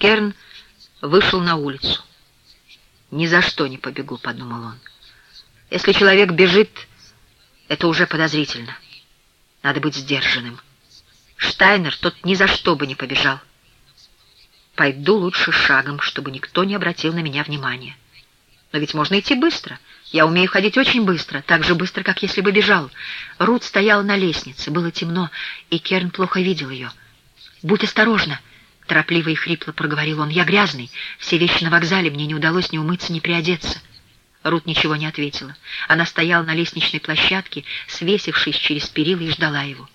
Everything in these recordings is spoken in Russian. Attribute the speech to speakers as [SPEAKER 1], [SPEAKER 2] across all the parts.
[SPEAKER 1] Керн вышел на улицу. «Ни за что не побегу», — подумал он. «Если человек бежит, это уже подозрительно. Надо быть сдержанным. Штайнер тот ни за что бы не побежал. Пойду лучше шагом, чтобы никто не обратил на меня внимания. Но ведь можно идти быстро. Я умею ходить очень быстро, так же быстро, как если бы бежал. Рут стояла на лестнице, было темно, и Керн плохо видел ее. «Будь осторожна!» — торопливо и хрипло проговорил он. «Я грязный. Все вещи на вокзале. Мне не удалось ни умыться, ни приодеться». Рут ничего не ответила. Она стояла на лестничной площадке, свесившись через перила, и ждала его.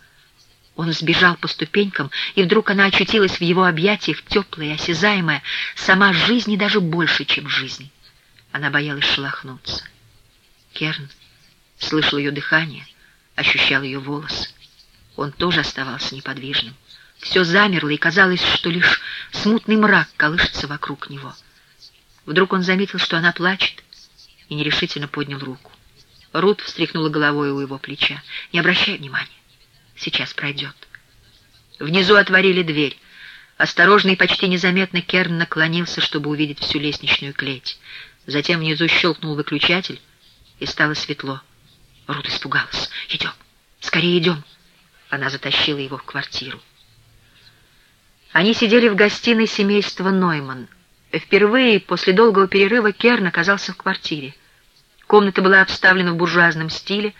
[SPEAKER 1] Он сбежал по ступенькам, и вдруг она очутилась в его объятиях, теплая и осязаемая, сама жизни даже больше, чем жизнь. Она боялась шелохнуться. Керн слышал ее дыхание, ощущал ее волосы. Он тоже оставался неподвижным. Все замерло, и казалось, что лишь смутный мрак колышется вокруг него. Вдруг он заметил, что она плачет, и нерешительно поднял руку. Рут встряхнула головой у его плеча. «Не обращай внимания. Сейчас пройдет». Внизу отворили дверь. Осторожно и почти незаметно Керн наклонился, чтобы увидеть всю лестничную клеть. Затем внизу щелкнул выключатель, и стало светло. Рут испугалась. «Идем! Скорее идем!» Она затащила его в квартиру. Они сидели в гостиной семейства Нойман. Впервые после долгого перерыва Керн оказался в квартире. Комната была обставлена в буржуазном стиле,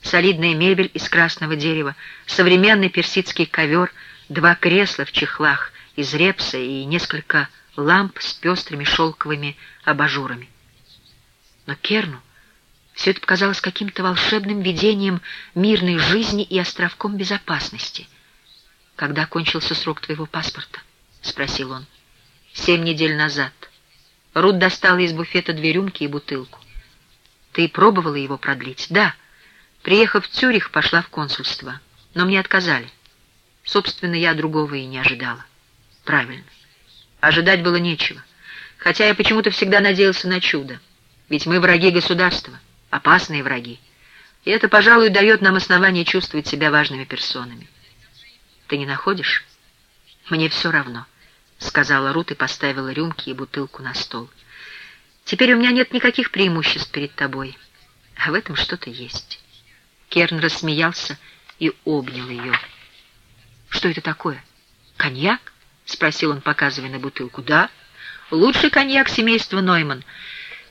[SPEAKER 1] солидная мебель из красного дерева, современный персидский ковер, два кресла в чехлах из репса и несколько ламп с пестрыми шелковыми абажурами. Но Керну все это показалось каким-то волшебным видением мирной жизни и островком безопасности. «Когда кончился срок твоего паспорта?» — спросил он. «Семь недель назад». Рут достала из буфета две рюмки и бутылку. «Ты пробовала его продлить?» «Да». Приехав в Цюрих, пошла в консульство. Но мне отказали. Собственно, я другого и не ожидала. Правильно. Ожидать было нечего. Хотя я почему-то всегда надеялся на чудо. Ведь мы враги государства, опасные враги. И это, пожалуй, дает нам основание чувствовать себя важными персонами. Ты не находишь? Мне все равно, — сказала Рут и поставила рюмки и бутылку на стол. Теперь у меня нет никаких преимуществ перед тобой, а в этом что-то есть. Керн рассмеялся и обнял ее. «Что это такое? Коньяк?» — спросил он, показывая на бутылку. «Да, лучший коньяк семейства Нойман.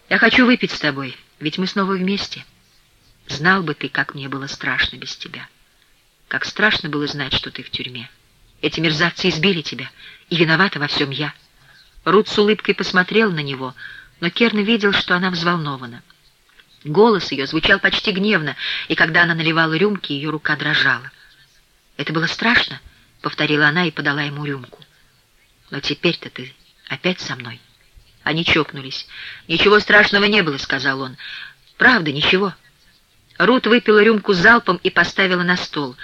[SPEAKER 1] Я хочу выпить с тобой, ведь мы снова вместе. Знал бы ты, как мне было страшно без тебя. Как страшно было знать, что ты в тюрьме. Эти мерзавцы избили тебя, и виновата во всем я». Рут с улыбкой посмотрел на него, но Керн видел, что она взволнована. Голос ее звучал почти гневно, и когда она наливала рюмки, ее рука дрожала. «Это было страшно?» — повторила она и подала ему рюмку. «Но теперь-то ты опять со мной». Они чокнулись. «Ничего страшного не было», — сказал он. «Правда, ничего». Рут выпила рюмку залпом и поставила на стол.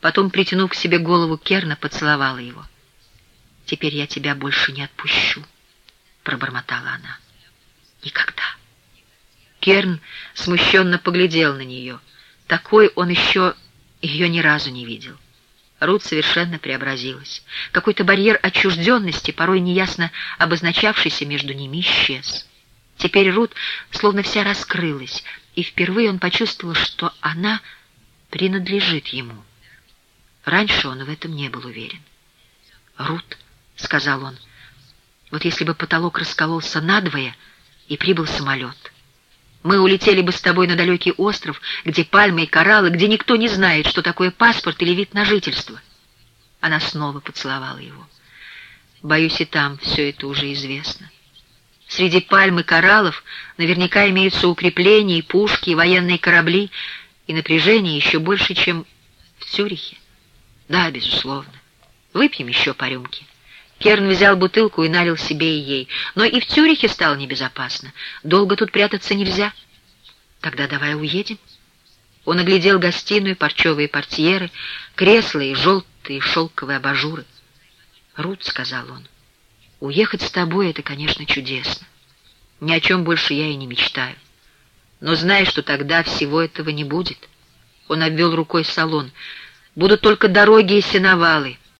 [SPEAKER 1] Потом, притянув к себе голову Керна, поцеловала его. «Теперь я тебя больше не отпущу», — пробормотала она. «Никогда». Керн смущенно поглядел на нее. Такой он еще ее ни разу не видел. Рут совершенно преобразилась. Какой-то барьер отчужденности, порой неясно обозначавшийся между ними, исчез. Теперь Рут словно вся раскрылась, и впервые он почувствовал, что она принадлежит ему. Раньше он в этом не был уверен. «Рут», — сказал он, — «вот если бы потолок раскололся надвое и прибыл самолет». Мы улетели бы с тобой на далекий остров, где пальмы и кораллы, где никто не знает, что такое паспорт или вид на жительство. Она снова поцеловала его. Боюсь, и там все это уже известно. Среди пальм и кораллов наверняка имеются укрепления, и пушки, и военные корабли, и напряжение еще больше, чем в Цюрихе. Да, безусловно. Выпьем еще по рюмке. Керн взял бутылку и налил себе и ей. Но и в Цюрихе стало небезопасно. Долго тут прятаться нельзя. Тогда давай уедем. Он оглядел гостиную, парчевые портьеры, кресла и желтые шелковые абажуры. «Рут», — сказал он, — «уехать с тобой — это, конечно, чудесно. Ни о чем больше я и не мечтаю. Но знай, что тогда всего этого не будет». Он обвел рукой салон. «Будут только дороги и сеновалы».